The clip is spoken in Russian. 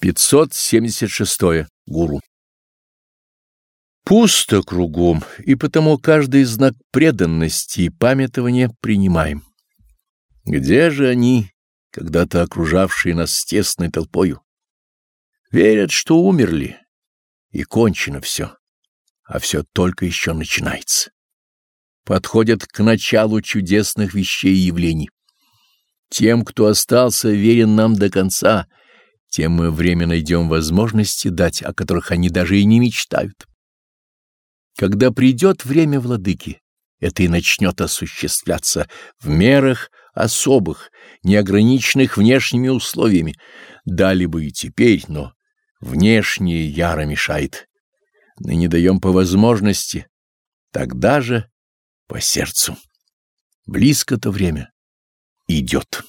576. -е. Гуру. Пусто кругом, и потому каждый знак преданности и памятования принимаем. Где же они, когда-то окружавшие нас тесной толпою? Верят, что умерли, и кончено все, а все только еще начинается. Подходят к началу чудесных вещей и явлений. Тем, кто остался верен нам до конца, тем мы время найдем возможности дать, о которых они даже и не мечтают. Когда придет время владыки, это и начнет осуществляться в мерах особых, неограниченных внешними условиями. Дали бы и теперь, но внешнее яро мешает. Мы не даем по возможности, тогда же по сердцу. Близко то время идет.